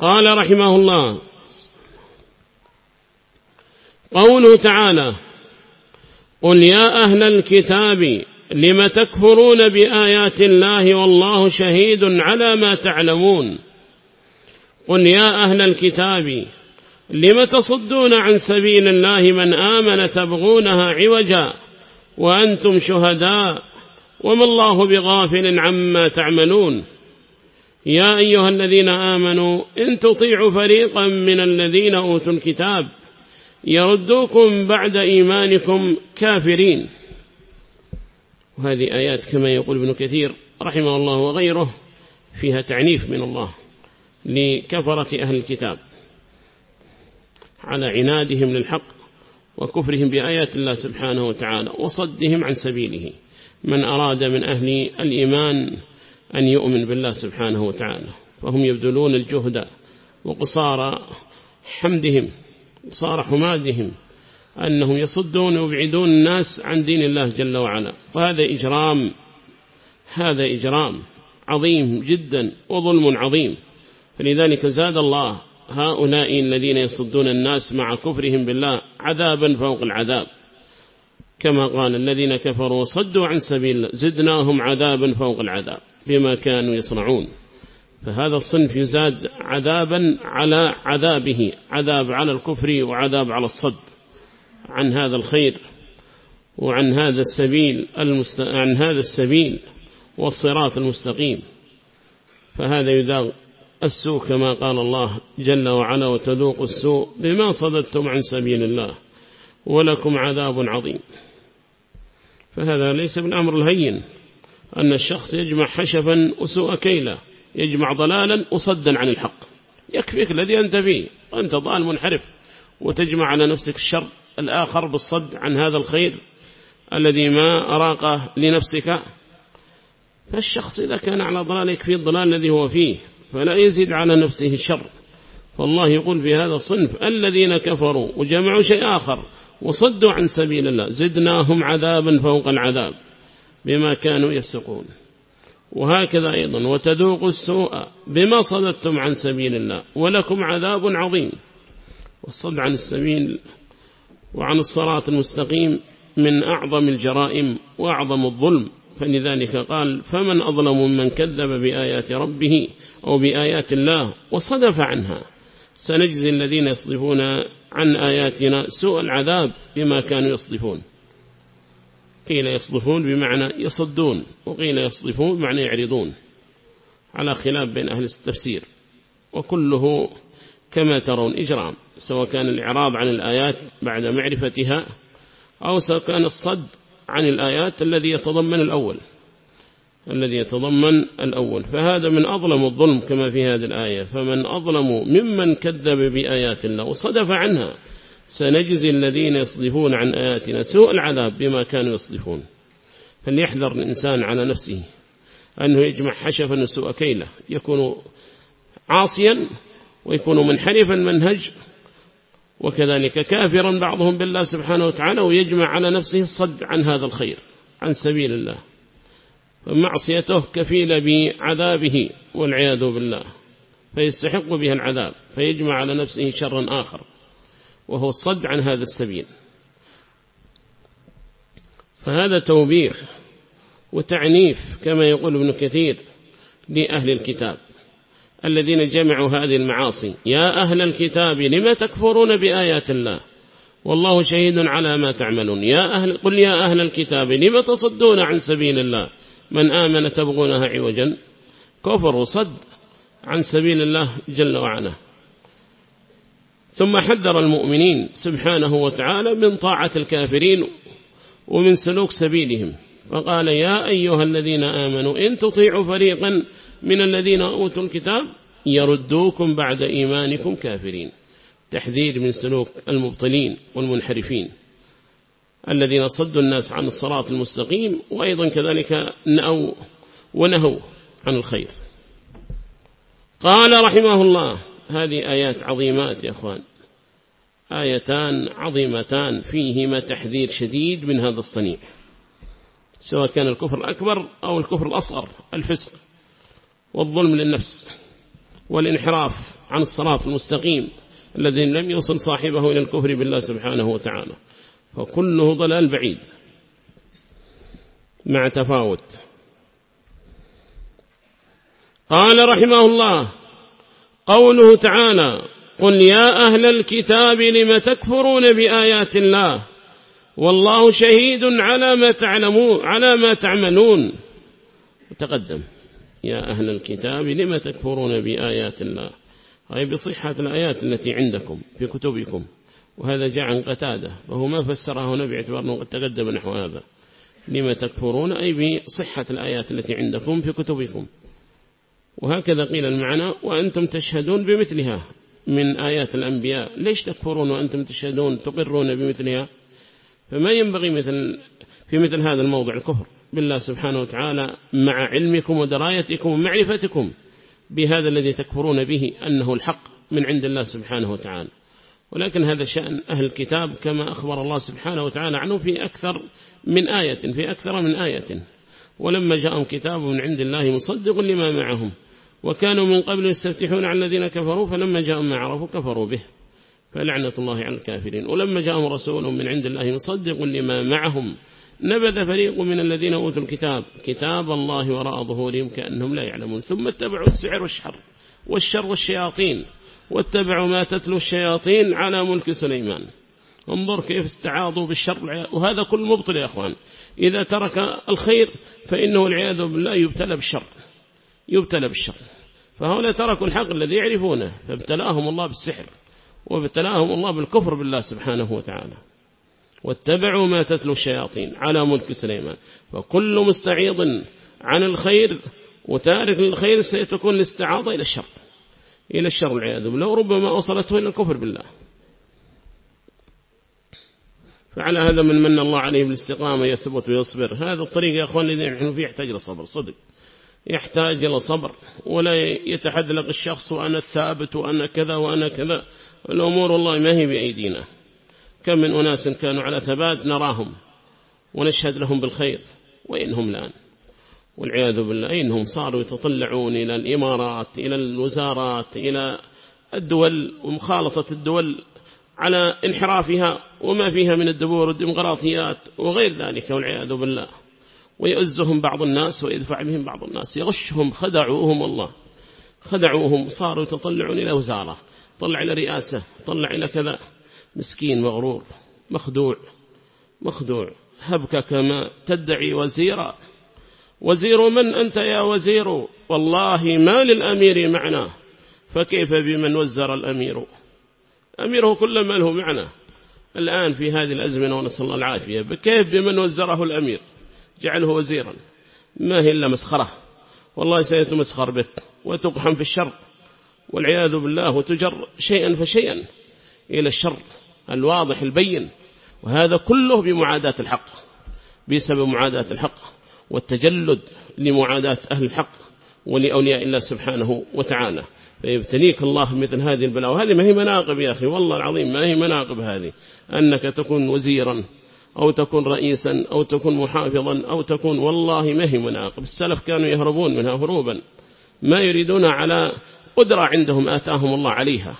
قال رحمه الله قوله تعالى قل يا أهل الكتاب لم تكفرون بآيات الله والله شهيد على ما تعلمون قل يا أهل الكتاب لم تصدون عن سبيل الله من آمن تبغونها عوجا وأنتم شهداء وما الله بغافل عما تعملون يا أيها الذين آمنوا إن تطيعوا فريقا من الذين أوتوا الكتاب يردوكم بعد إيمانكم كافرين. وهذه آيات كما يقول ابن كثير رحمه الله وغيره فيها تعنيف من الله لكفرة أهل الكتاب على عنادهم للحق وكفرهم بآيات الله سبحانه وتعالى وصدهم عن سبيله. من أراد من أهل الإيمان أن يؤمن بالله سبحانه وتعالى. فهم يبذلون الجهد وقصار حمدهم قصار حمادهم أنهم يصدون ويبعدون الناس عن دين الله جل وعلا. وهذا إجرام هذا إجرام عظيم جدا وظلم عظيم. فلذلك زاد الله هؤلاء الذين يصدون الناس مع كفرهم بالله عذابا فوق العذاب. كما قال الذين كفروا صدوا عن سبيل زدناهم عذابا فوق العذاب. بما كانوا يصنعون. فهذا الصنف يزاد عذابا على عذابه عذاب على الكفر وعذاب على الصد عن هذا الخير وعن هذا السبيل المست... عن هذا السبيل والصراط المستقيم. فهذا يذاق السوء كما قال الله جل وعلا وتذوق السوء بما صددتم عن سبيل الله ولكم عذاب عظيم. فهذا ليس بالأمر الهين. أن الشخص يجمع حشفا وسوء كيلا يجمع ضلالا وصدا عن الحق. يكفيك الذي أنت فيه. وأنت ضال منحرف. وتجمع على نفسك الشر الآخر بالصد عن هذا الخير الذي ما أراقه لنفسك. فالشخص إذا كان على ضلال يكفي الضلال الذي هو فيه فلا يزيد على نفسه الشر. فالله يقول في هذا الصنف الذين كفروا وجمعوا شيء آخر وصدوا عن سبيل الله زدناهم عذابا فوق العذاب. بما كانوا يفسقون. وهكذا أيضا وتذوقوا السوء بما صددتم عن سبيل الله ولكم عذاب عظيم. والصد عن السبيل وعن الصراط المستقيم من أعظم الجرائم وأعظم الظلم. فلذلك قال فمن أظلم من كذب بآيات ربه أو بآيات الله وصدف عنها سنجزي الذين يصدفون عن آياتنا سوء العذاب بما كانوا يصدفون. قيل يصدفون بمعنى يصدون وقيل يصدفون بمعنى يعرضون على خلاف بين أهل التفسير. وكله كما ترون إجرام سواء كان الإعراض عن الآيات بعد معرفتها أو سواء كان الصد عن الآيات الذي يتضمن الأول الذي يتضمن الأول. فهذا من أظلم الظلم كما في هذه الآية. فمن أظلم ممن كذب بآيات الله وصدف عنها سنجزي الذين يصدفون عن آياتنا سوء العذاب بما كانوا يصدفون. فليحذر الإنسان على نفسه أنه يجمع حشفا وسوء كيلة. يكون عاصيا ويكون منحرفا منهج وكذلك كافرا بعضهم بالله سبحانه وتعالى ويجمع على نفسه الصد عن هذا الخير عن سبيل الله. فمعصيته كفيلة بعذابه والعياذ بالله. فيستحق بها العذاب فيجمع على نفسه شرا آخر. وهو الصد عن هذا السبيل. فهذا توبيخ وتعنيف كما يقول ابن كثير لأهل الكتاب الذين جمعوا هذه المعاصي. يا أهل الكتاب لما تكفرون بآيات الله؟ والله شهيد على ما تعملون. يا أهل قل يا أهل الكتاب لما تصدون عن سبيل الله؟ من آمن تبغونها عوجا؟ كفر وصد عن سبيل الله جل وعلا. ثم حذر المؤمنين سبحانه وتعالى من طاعة الكافرين ومن سلوك سبيلهم. فقال يا أيها الذين آمنوا إن تطيعوا فريقا من الذين أوتوا الكتاب يردوكم بعد إيمانكم كافرين. تحذير من سلوك المبطلين والمنحرفين الذين صدوا الناس عن الصراط المستقيم وأيضا كذلك نأوا ونهوا عن الخير. قال رحمه الله هذه آيات عظيمات يا أخوان. آيتان عظيمتان فيهما تحذير شديد من هذا الصنيع. سواء كان الكفر الأكبر أو الكفر الأصغر الفسق والظلم للنفس والانحراف عن الصراط المستقيم الذي لم يوصل صاحبه إلى الكفر بالله سبحانه وتعالى. فكله ضلال بعيد مع تفاوت. قال رحمه الله قوله تعالى قل يا أهل الكتاب لم تكفرون بآيات الله والله شهيد على ما تعلمون على ما تعملون. تقدم. يا أهل الكتاب لم تكفرون بآيات الله. أي بصحة الآيات التي عندكم في كتبكم. وهذا جاء عن قتادة. وهو ما فسره هنا باعتبار أنه قد تقدم نحو هذا. لما تكفرون؟ أي بصحة الآيات التي عندكم في كتبكم. وهكذا قيل المعنى وأنتم تشهدون بمثلها من آيات الأنبياء. ليش تكفرون وأنتم تشهدون تقرون بمثلها؟ فما ينبغي مثل في مثل هذا الموضع الكفر بالله سبحانه وتعالى مع علمكم ودرايتكم ومعرفتكم بهذا الذي تكفرون به أنه الحق من عند الله سبحانه وتعالى. ولكن هذا شأن أهل الكتاب كما أخبر الله سبحانه وتعالى عنه في أكثر من آية في أكثر من آية. ولما جاءهم كتاب من عند الله مصدق لما معهم. وكانوا من قبل يستفتحون على الذين كفروا فلما جاءهم ما عرفوا كفروا به. فلعنة الله على الكافرين. ولما جاءهم رسول من عند الله مصدق لما معهم نبذ فريق من الذين أوتوا الكتاب كتاب الله وراء ظهورهم كأنهم لا يعلمون. ثم اتبعوا السعر والشر والشر والشياطين واتبعوا ما تتلو الشياطين على ملك سليمان. انظر كيف استعاضوا بالشر. وهذا كل مبطل يا أخوان. إذا ترك الخير فإنه العياذ بالله يبتلى بالشر. يبتلى بالشر. فهؤلاء تركوا الحق الذي يعرفونه فابتلاهم الله بالسحر وابتلاهم الله بالكفر بالله سبحانه وتعالى. واتبعوا ما تتلو الشياطين على ملك سليمان. فكل مستعيض عن الخير وتارك للخير سيتكون الاستعاضة إلى الشر. إلى الشر العياذ بالله. وربما وصلته إلى الكفر بالله. فعلى هذا من من الله عليه بالاستقامة يثبت ويصبر. هذا الطريق يا أخوان الذين نحن فيه يحتاج إلى صبر صدق. يحتاج إلى صبر ولا يتحدلق الشخص وأنا الثابت وأنا كذا وأنا كذا. الأمور والله ما هي بأيدينا. كم من أناس كانوا على ثبات نراهم ونشهد لهم بالخير وإنهم الآن والعياذ بالله إنهم صاروا يتطلعون إلى الإمارات إلى الوزارات إلى الدول ومخالطة الدول على انحرافها وما فيها من الدبور والديمقراطيات وغير ذلك والعياذ بالله. ويؤزهم بعض الناس ويدفع بهم بعض الناس. يغشهم خدعوهم الله. خدعوهم صاروا يتطلعون إلى وزارة. طلع إلى رئاسة طلع إلى كذا. مسكين مغرور مخدوع مخدوع. هبك كما تدعي وزيرا. وزير من أنت يا وزير؟ والله ما للأمير معنى. فكيف بمن وزر الأمير؟ أميره كل ما له معنى. الآن في هذه الأزمنة ونسأل الله العافية. كيف بمن وزره الأمير؟ جعله وزيرا. ما هي إلا مسخرة. والله سيتمسخر به وتقحم في الشر. والعياذ بالله وتجر شيئا فشيئا إلى الشر الواضح البين. وهذا كله بمعاداة الحق بسبب معاداة الحق والتجلد لمعاداة أهل الحق ولأولياء الله سبحانه وتعالى. فيبتليك الله مثل هذه البلاء وهذه ما هي مناقب يا أخي والله العظيم ما هي مناقب هذه. أنك تكون وزيرا أو تكون رئيسا أو تكون محافظا أو تكون والله ما هي مناقب. السلف كانوا يهربون منها هروبا. ما يريدون على قدرة عندهم آتاهم الله عليها.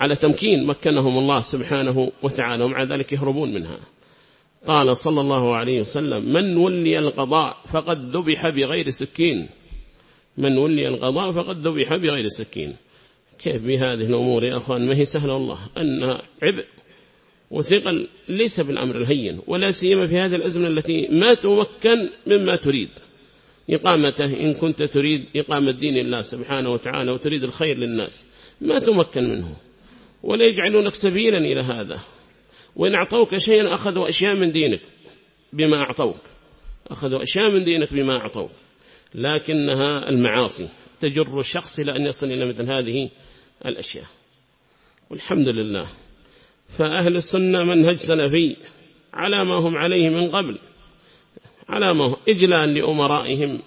على تمكين مكنهم الله سبحانه وتعالى ومع ذلك يهربون منها. قال صلى الله عليه وسلم من ولي القضاء فقد ذبح بغير سكين. من ولي القضاء فقد ذبح بغير سكين. كيف بهذه الأمور يا أخوان؟ ما هي سهلة الله أنها عبء وثقل ليس بالأمر الهين ولا سيما في هذه الأزمة التي ما تمكن مما تريد. إقامته إن كنت تريد إقامة دين الله سبحانه وتعالى وتريد الخير للناس ما تمكن منه. ولا يجعلونك سبيلا إلى هذا. وإن أعطوك شيئا أخذوا أشياء من دينك بما أعطوك. أخذوا أشياء من دينك بما أعطوك. لكنها المعاصي تجر الشخص إلى أن يصل إلى مثل هذه الأشياء. والحمد لله. فأهل السنة منهج سلفي على ما هم عليه من قبل على ما هو إجلال لأمرائهم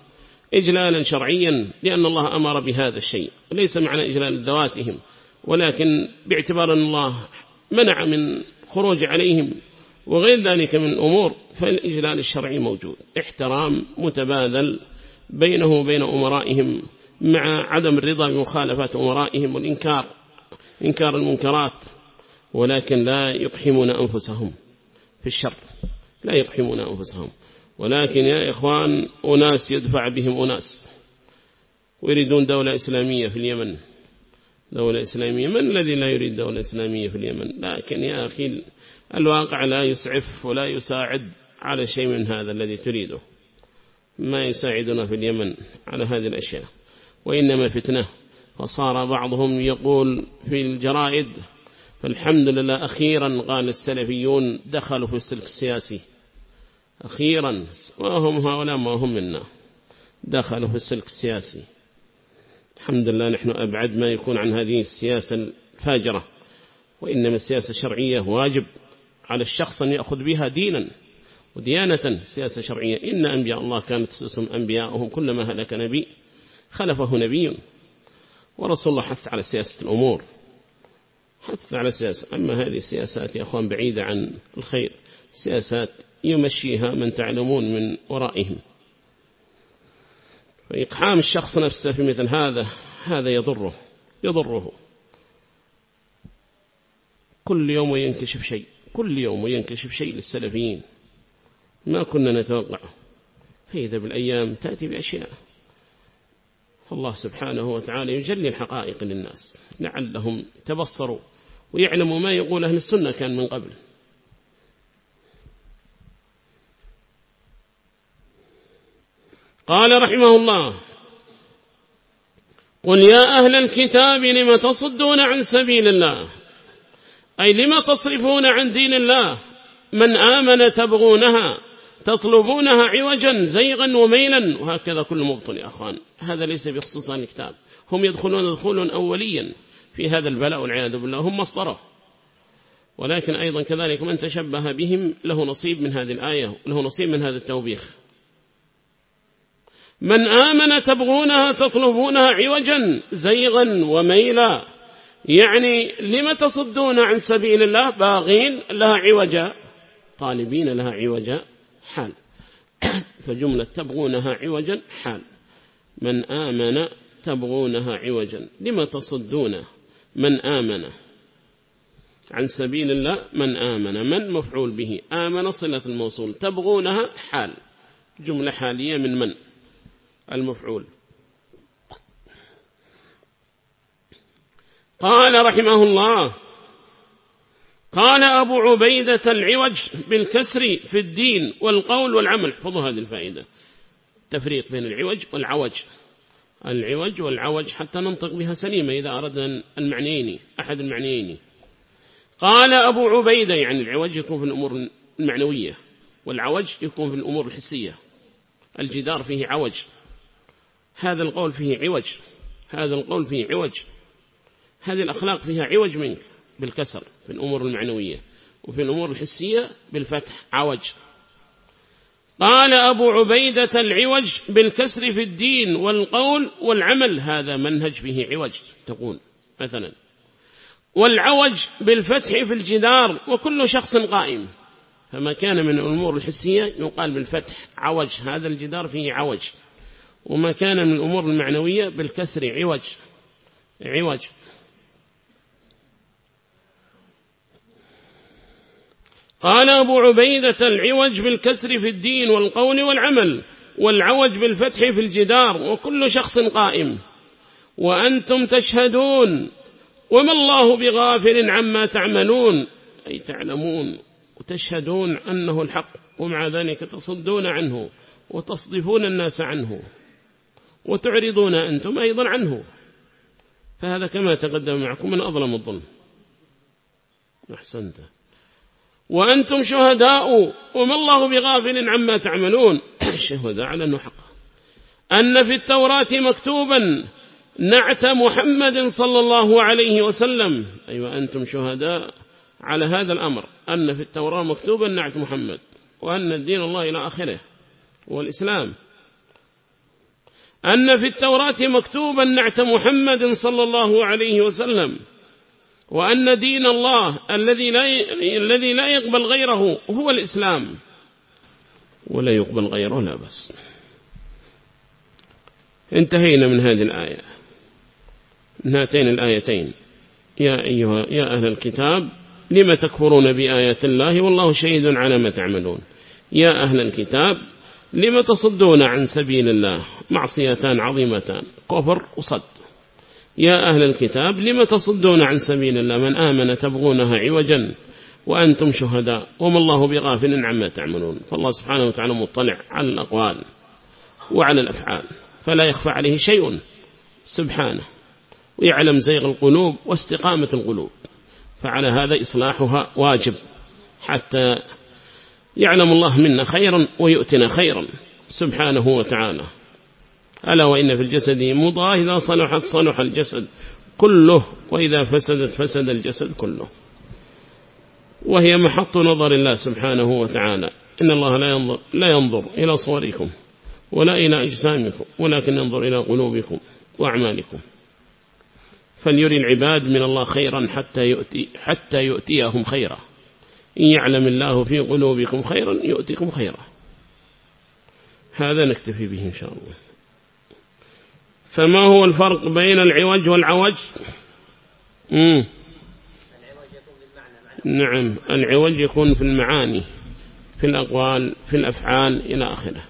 إجلالا شرعيا لأن الله أمر بهذا الشيء ليس معنى إجلال ذواتهم ولكن باعتبار أن الله منع من خروج عليهم وغير ذلك من أمور فالإجلال الشرعي موجود احترام متبادل بينه وبين أمرائهم مع عدم الرضا بمخالفات أمرائهم والإنكار إنكار المنكرات. ولكن لا يقحمون أنفسهم في الشر. لا يقحمون أنفسهم. ولكن يا إخوان أناس يدفع بهم أناس. ويريدون دولة إسلامية في اليمن. دولة إسلامية. من الذي لا يريد دولة إسلامية في اليمن؟ لكن يا أخي الواقع لا يسعف ولا يساعد على شيء من هذا الذي تريده. ما يساعدنا في اليمن على هذه الأشياء. وإنما فتنة. فصار بعضهم يقول في الجرائد فالحمد لله أخيرا قال السلفيون دخلوا في السلك السياسي. أخيرا وهم هؤلاء؟ ما هم منا. دخلوا في السلك السياسي. الحمد لله نحن أبعد ما يكون عن هذه السياسة الفاجرة. وإنما السياسة الشرعية واجب على الشخص أن يأخذ بها دينا وديانة. سياسة شرعية إن أنبياء الله كانت تسوسهم أنبياءهم كلما هلك نبي خلفه نبي. ورسول الله حث على سياسة الأمور. حث على سياسة أما هذه السياسات يا أخوان بعيدة عن الخير سياسات يمشيها من تعلمون من ورائهم. فإقحام الشخص نفسه في مثل هذا هذا يضره يضره. كل يوم ينكشف شيء كل يوم ينكشف شيء للسلفيين. ما كنا نتوقع فإذا بالأيام تأتي بأشياء فالله سبحانه وتعالى يجلي الحقائق للناس. لعلهم تبصروا ويعلموا ما يقول أهل السنة كان من قبل. قال رحمه الله قل يا أهل الكتاب لم تصدون عن سبيل الله؟ أي لم تصرفون عن دين الله؟ من آمن تبغونها تطلبونها عوجا زيغا وميلا. وهكذا كل مبطل يا أخوان. هذا ليس بخصوص الكتاب. هم يدخلون دخولا أوليا في هذا البلاء والعياذ بالله. هم مصدره. ولكن أيضا كذلك من تشبه بهم له نصيب من هذه الآية له نصيب من هذا التوبيخ. من آمن تبغونها تطلبونها عوجا زيغا وميلا. يعني لم تصدون عن سبيل الله؟ باغين لها عوجا. طالبين لها عوجا. حال. فجملة تبغونها عوجا حال. من آمن تبغونها عوجا. لما تصدون من آمن؟ عن سبيل الله من آمن من مفعول به؟ آمن صلة الموصول. تبغونها حال. جملة حالية من من؟ المفعول. قال رحمه الله قال أبو عبيدة العوج بالكسر في الدين والقول والعمل. احفظوا هذه الفائدة. تفريق بين العوج والعوج. العوج والعوج حتى ننطق بها سليمة إذا أردنا المعنيين أحد المعنيين. قال أبو عبيدة يعني العوج يكون في الأمور المعنوية والعوج يكون في الأمور الحسية. الجدار فيه عوج. هذا القول فيه عوج. هذا القول فيه عوج. هذه الأخلاق فيها عوج منك بالكسر. في الأمور المعنوية وفي الأمور الحسية بالفتح. عوج. قال أبو عبيدة العوج بالكسر في الدين والقول والعمل. هذا منهج به عوج تقول مثلا. والعوج بالفتح في الجدار وكل شخص قائم. فما كان من الأمور الحسية يقال بالفتح. عوج. هذا الجدار فيه عوج. وما كان من الأمور المعنوية بالكسر عوج. عوج. قال أبو عبيدة العوج بالكسر في الدين والقول والعمل والعوج بالفتح في الجدار وكل شخص قائم. وأنتم تشهدون وما الله بغافل عما تعملون. أي تعلمون وتشهدون أنه الحق ومع ذلك تصدون عنه وتصدفون الناس عنه وتعرضون أنتم أيضا عنه. فهذا كما تقدم معكم من أظلم الظلم. أحسنت. وأنتم شهداء وما الله بغافل عما تعملون. الشهداء على أنه حق أن في التوراة مكتوبا نعت محمد صلى الله عليه وسلم. أيوة أنتم شهداء على هذا الأمر. أن في التوراة مكتوبا نعت محمد. وأن الدين الله إلى آخره. والإسلام. أن في التوراة مكتوبا نعت محمد صلى الله عليه وسلم. وأن دين الله الذي لا الذي لا يقبل غيره هو الإسلام. ولا يقبل غيره لا بس انتهينا من هذه الآية. من هاتين الآيتين. يا أيها يا أهل الكتاب لم تكفرون بآيات الله والله شهيد على ما تعملون؟ يا أهل الكتاب لم تصدون عن سبيل الله؟ معصيتان عظيمتان. كفر وصد. يا أهل الكتاب لم تصدون عن سبيل الله من آمن تبغونها عوجا وأنتم شهداء وما الله بغافل عما تعملون. فالله سبحانه وتعالى مطلع على الأقوال وعلى الأفعال فلا يخفى عليه شيء. سبحانه ويعلم زيغ القلوب واستقامة القلوب فعلى هذا إصلاحها واجب حتى يعلم الله منا خيرا ويؤتنا خيرا. سبحانه وتعالى. ألا وإن في الجسد مضى إذا صلحت صلح الجسد كله وإذا فسدت فسد الجسد كله. وهي محط نظر الله سبحانه وتعالى. إن الله لا ينظر, لا ينظر إلى صوركم ولا إلى أجسامكم ولكن ينظر إلى قلوبكم وأعمالكم. فليري العباد من الله خيرا حتى, يؤتي حتى يؤتيهم خيرا. إن يعلم الله في قلوبكم خيرا يؤتيكم خيرا. هذا نكتفي به إن شاء الله. فما هو الفرق بين العوج والعوج؟ مم. نعم العوج يكون في المعاني في الأقوال في الأفعال إلى آخره.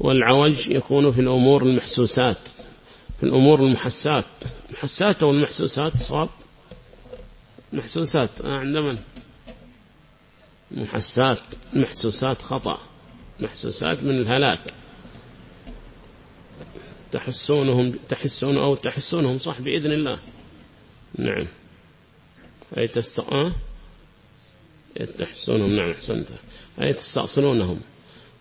والعوج يكون في الأمور المحسوسات في الأمور المحسات. المحسات أو المحسوسات صاب محسوسات آه عند من محسات محسوسات خطأ. محسوسات من الهلاك. تحسونهم تحسون أو تحسونهم صح بإذن الله. نعم. أي تستقى تحسونهم. نعم أحسنت. أي تستأصلونهم.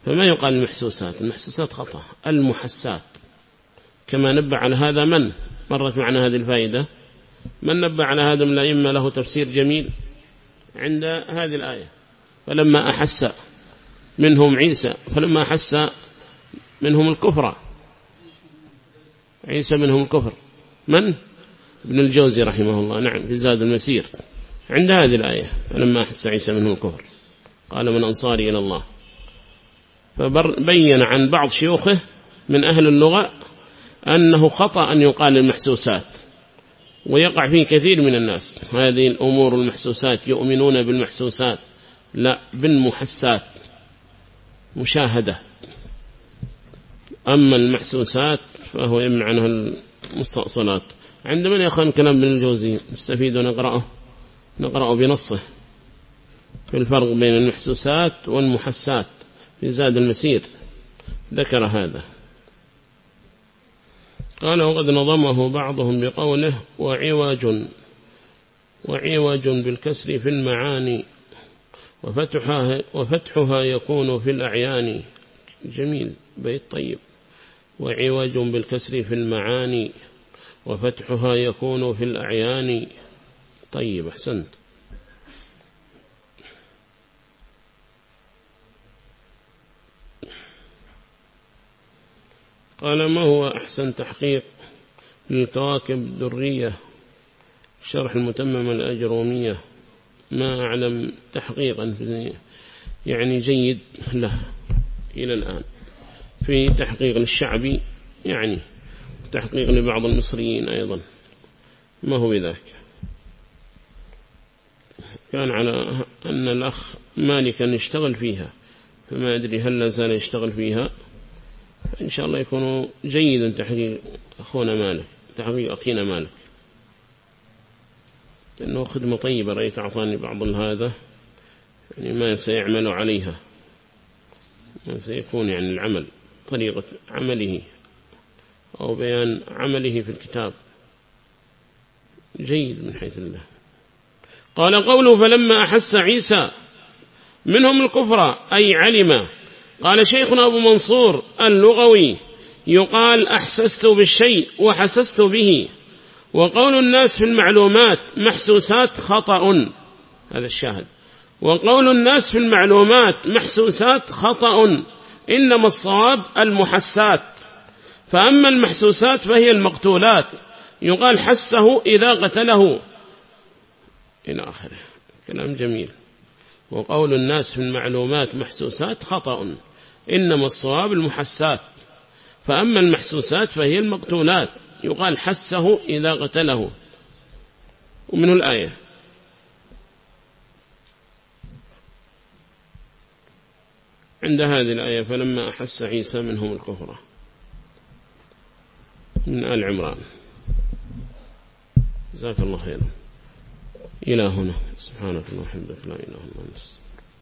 فما يقال المحسوسات المحسوسات خطأ. المحسات. كما نبع على هذا من؟ مرت معنا هذه الفائدة. من نبع على هذا من الأئمة؟ له تفسير جميل عند هذه الآية. فلما أحس منهم عيسى فلما أحس منهم الكفر عيسى منهم الكفر من؟ ابن الجوزي رحمه الله. نعم في زاد المسير. عند هذه الآية فلما أحس عيسى منهم الكفر قال من أنصاري إلى الله. فبين عن بعض شيوخه من أهل اللغة أنه خطأ أن يقال المحسوسات ويقع فيه كثير من الناس. هذه الأمور المحسوسات يؤمنون بالمحسوسات لا بالمحسات. مشاهدة. أما المحسوسات فهو يمنع عنها المستأصلات. عندما يأخذ كلام ابن الجوزي؟ نستفيد ونقرأه. نقرأه بنصه. في الفرق بين المحسوسات والمحسات. في زاد المسير. ذكر هذا. قال وقد نظمه بعضهم بقوله وعواج وعواج بالكسر في المعاني. وفتحها, وفتحها يكون في الأعيان. جميل. بيت طيب. وعوج بالكسر في المعاني وفتحها يكون في الأعيان. طيب أحسنت. قال ما هو أحسن تحقيق للكواكب الدرية شرح المتمم الأجرومية. ما أعلم تحقيقا يعني جيد له إلى الآن. في تحقيق للشعبي يعني تحقيق لبعض المصريين أيضا. ما هو ذاك كان على أن الأخ مالكا يشتغل فيها فما أدري هل لا زال يشتغل فيها. إن شاء الله يكون جيدا تحقيق أخونا مالك تحقيق أخينا مالك. لأنه خدمة طيبة رأيت أعطاني بعض هذا. يعني ما سيعمل عليها ما سيكون يعني العمل. طريقة عمله أو بيان عمله في الكتاب. جيد من حيث الله. قال قوله فلما أحس عيسى منهم الكفر أي علم. قال شيخنا أبو منصور اللغوي يقال أحسست بالشيء وحسست به. وقول الناس في المعلومات محسوسات خطأ. هذا الشاهد. وقول الناس في المعلومات محسوسات خطأ. إنما الصواب المحسات. فأما المحسوسات فهي المقتولات. يقال حسه إذا قتله. إلى آخره. كلام جميل. وقول الناس في المعلومات محسوسات خطأ. إنما الصواب المحسات. فأما المحسوسات فهي المقتولات. يقال حسه إذا قتله. ومنه الآية. عند هذه الآية فلما أحس عيسى منهم الكفرة من آل عمران. جزاك الله خيرا. إلى هنا. سبحانك اللهم وبحمدك. لا إله إلا أنت.